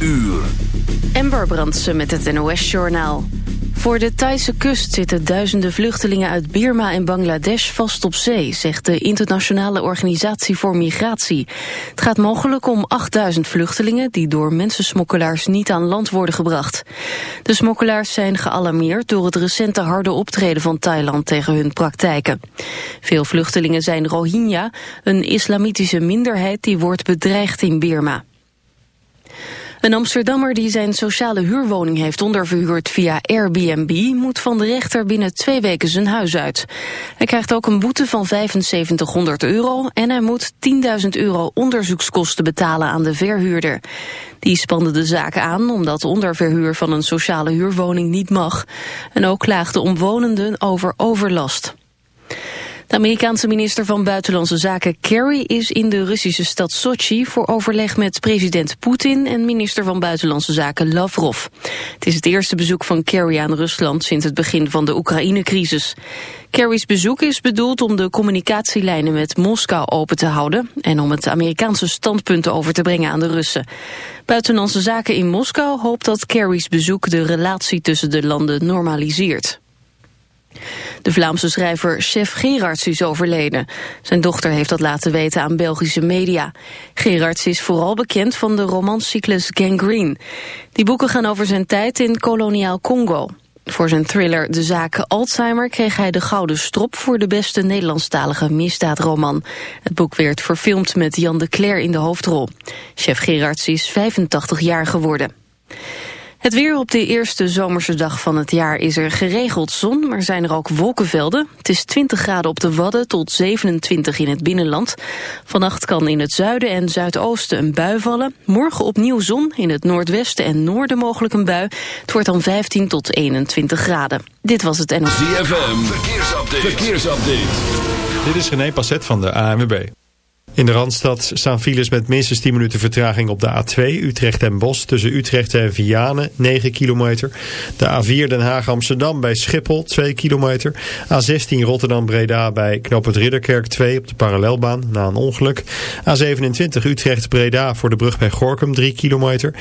uur. Ember Brandsen met het NOS-journaal. Voor de Thaise kust zitten duizenden vluchtelingen uit Birma en Bangladesh vast op zee, zegt de Internationale Organisatie voor Migratie. Het gaat mogelijk om 8000 vluchtelingen die door mensensmokkelaars niet aan land worden gebracht. De smokkelaars zijn gealarmeerd door het recente harde optreden van Thailand tegen hun praktijken. Veel vluchtelingen zijn Rohingya, een islamitische minderheid die wordt bedreigd in Birma. Een Amsterdammer die zijn sociale huurwoning heeft onderverhuurd via Airbnb moet van de rechter binnen twee weken zijn huis uit. Hij krijgt ook een boete van 7500 euro en hij moet 10.000 euro onderzoekskosten betalen aan de verhuurder. Die spande de zaak aan omdat onderverhuur van een sociale huurwoning niet mag. En ook klaagden omwonenden over overlast. De Amerikaanse minister van Buitenlandse Zaken Kerry is in de Russische stad Sochi voor overleg met president Poetin en minister van Buitenlandse Zaken Lavrov. Het is het eerste bezoek van Kerry aan Rusland sinds het begin van de Oekraïne-crisis. Kerry's bezoek is bedoeld om de communicatielijnen met Moskou open te houden en om het Amerikaanse standpunt over te brengen aan de Russen. Buitenlandse Zaken in Moskou hoopt dat Kerry's bezoek de relatie tussen de landen normaliseert. De Vlaamse schrijver Chef Gerards is overleden. Zijn dochter heeft dat laten weten aan Belgische media. Gerards is vooral bekend van de romancyclus Gangrene. Die boeken gaan over zijn tijd in koloniaal Congo. Voor zijn thriller De Zaak Alzheimer kreeg hij de Gouden Strop voor de beste Nederlandstalige misdaadroman. Het boek werd verfilmd met Jan de Cler in de hoofdrol. Chef Gerards is 85 jaar geworden. Het weer op de eerste zomerse dag van het jaar is er geregeld zon, maar zijn er ook wolkenvelden. Het is 20 graden op de Wadden tot 27 in het binnenland. Vannacht kan in het zuiden en zuidoosten een bui vallen. Morgen opnieuw zon, in het noordwesten en noorden mogelijk een bui. Het wordt dan 15 tot 21 graden. Dit was het NOS. ZFM, verkeersupdate. verkeersupdate. Dit is René Passet van de ANWB. In de Randstad staan files met minstens 10 minuten vertraging op de A2 Utrecht en Bos tussen Utrecht en Vianen 9 kilometer. De A4 Den Haag Amsterdam bij Schiphol 2 kilometer. A16 Rotterdam Breda bij Knoopend Ridderkerk 2 op de parallelbaan na een ongeluk. A27 Utrecht Breda voor de brug bij Gorkum 3 kilometer.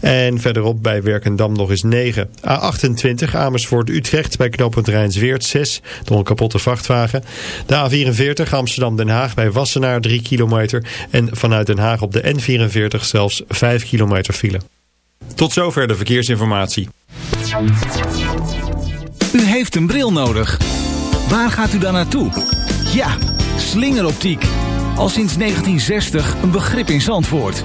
En verderop bij Werkendam nog eens 9. A28 Amersfoort Utrecht bij Knoopend Rijnsweert 6 door een kapotte vrachtwagen. De A44 Amsterdam Den Haag bij Wassenaar 3 kilometer kilometer en vanuit Den Haag op de N44 zelfs 5 kilometer file. Tot zover de verkeersinformatie. U heeft een bril nodig. Waar gaat u dan naartoe? Ja, slingeroptiek. Al sinds 1960 een begrip in Zandvoort.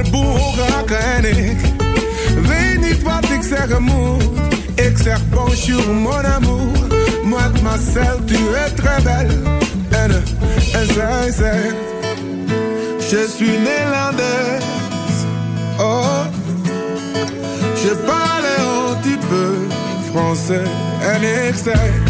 heleboel hoge hakken en ik weet niet wat ik zeggen moet. Ik zeg bonjour mon amour, mademoiselle, tu es très belle. En, en zij zegt, je suis Nederlander. Oh, je parle un petit peu français en ik zeg...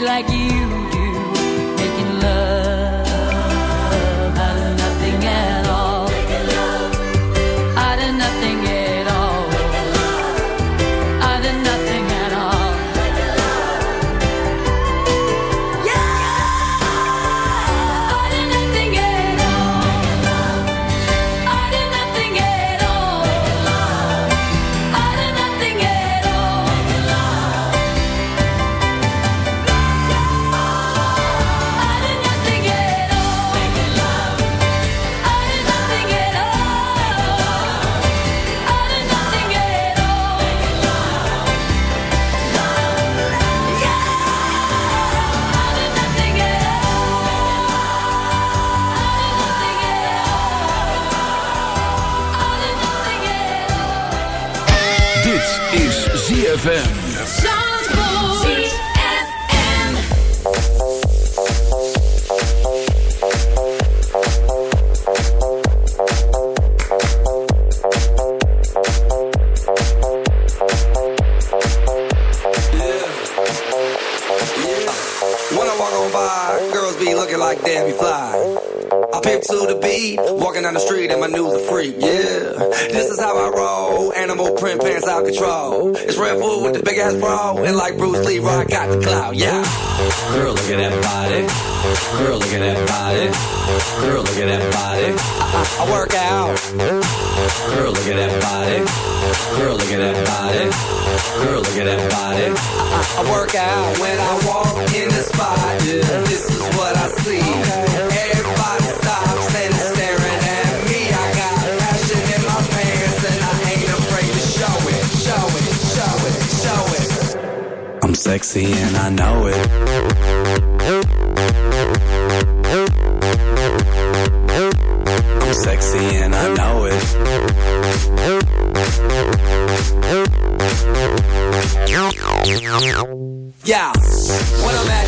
like you do. sexy and I know it. I'm sexy and I know it. Yeah, what a man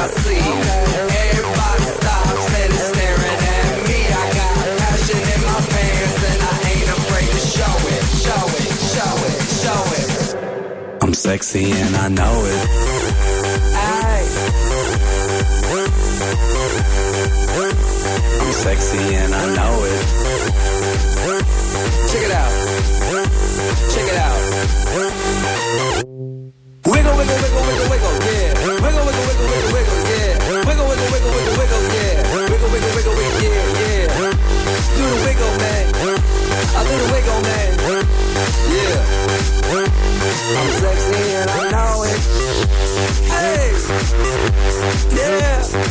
I see. Everybody stops and is staring at me. I got passion in my pants and I ain't afraid to show it, show it, show it, show it. I'm sexy and I know it. Aye. I'm sexy and I know it. Check it out. Check it out. Wiggle, wiggle, wiggle, wiggle, wiggle, yeah. Wiggle, wiggle, wiggle.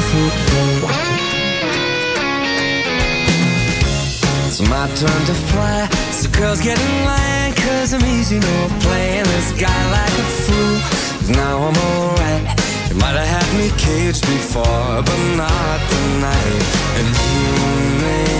Day. It's my turn to fly. So girls get in line, cause I'm easy, no playing this guy like a fool. But Now I'm alright. You might have had me caged before, but not tonight. And you may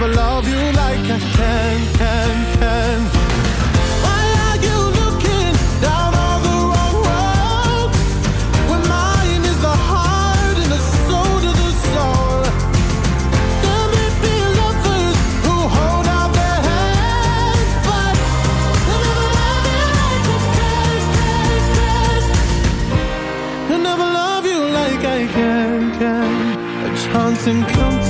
never love you like I can, can, can. Why are you looking down on the wrong road? When mine is the heart and the soul to the soul. There may be lovers who hold out their hands, but they'll never love you like I can, can, can. They'll never love you like I can, can. A chance encounter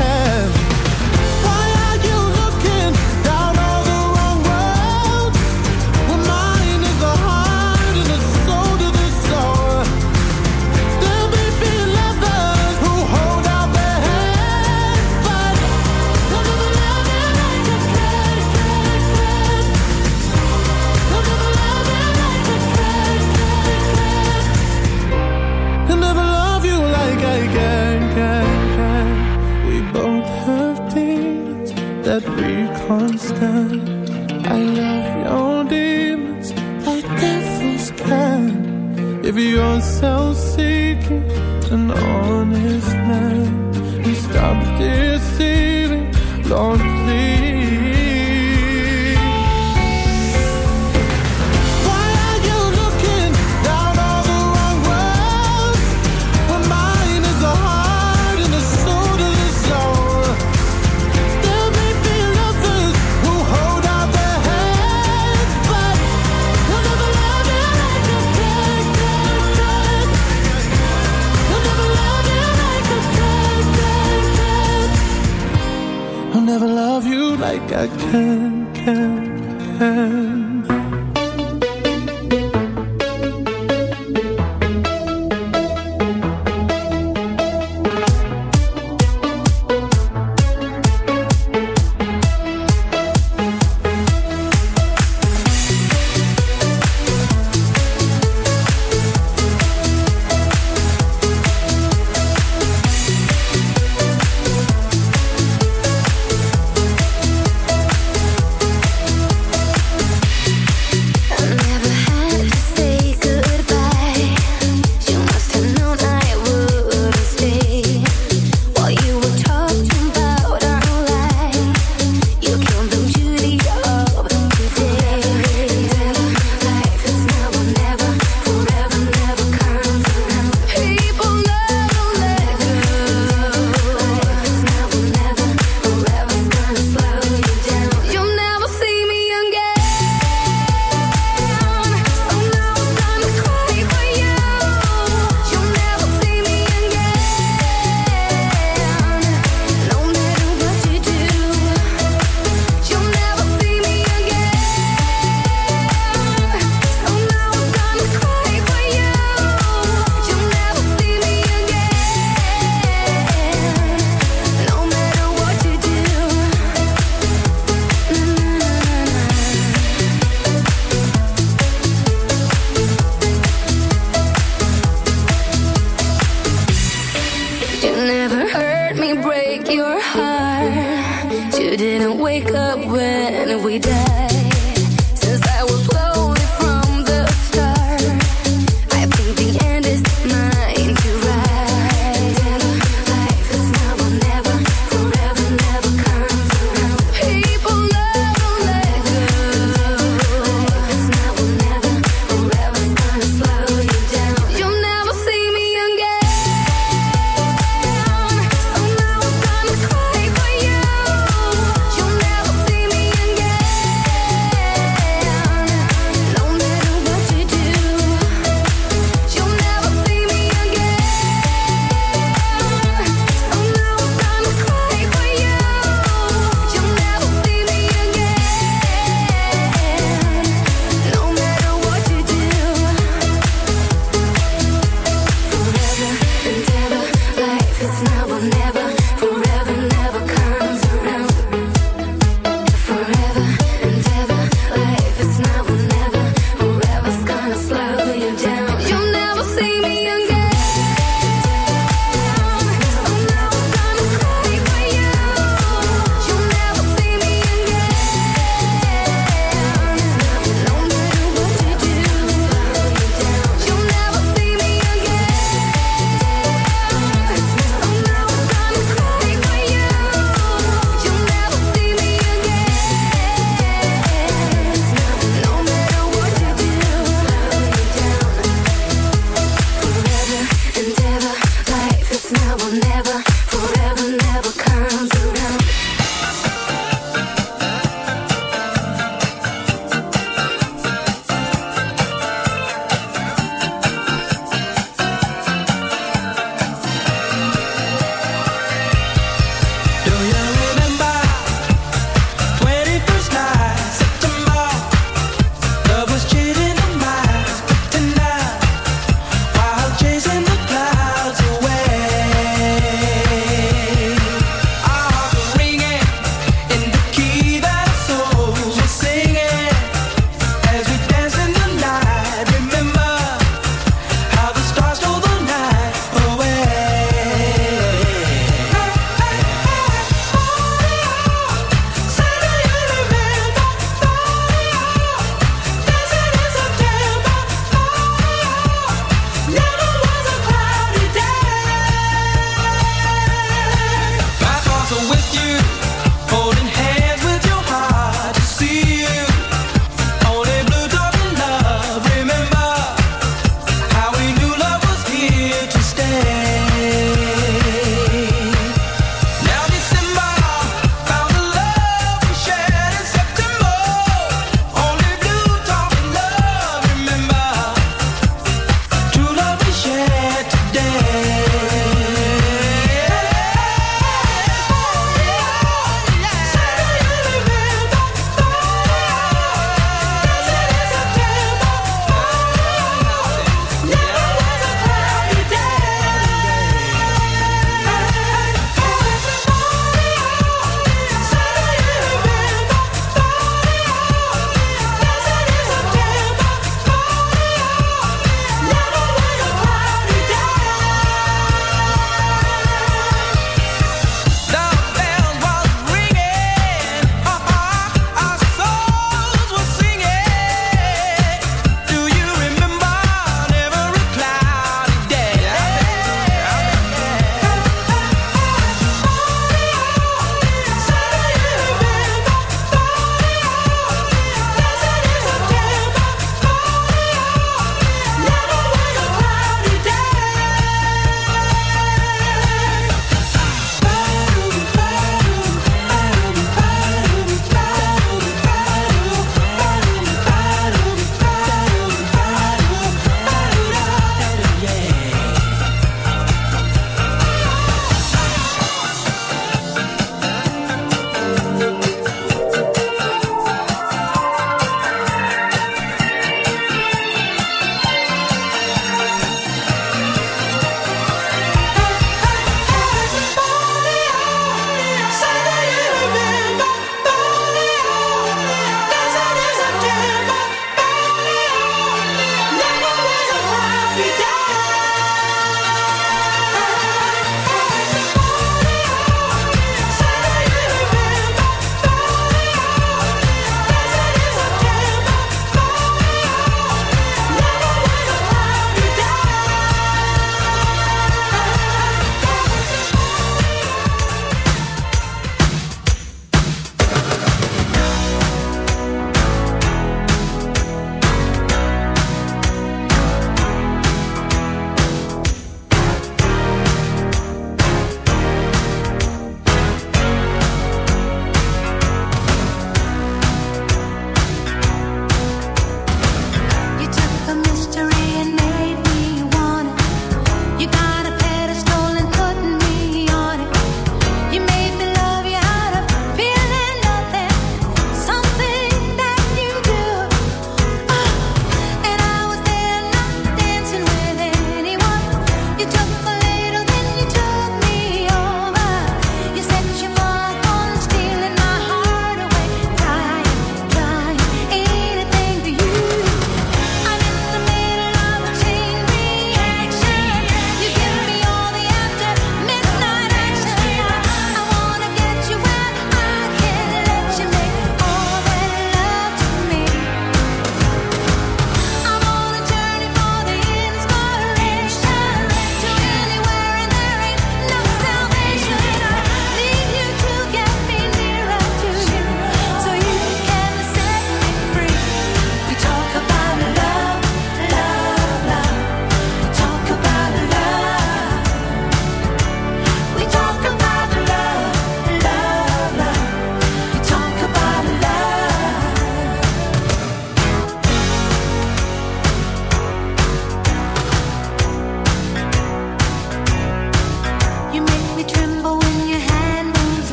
yourself. her.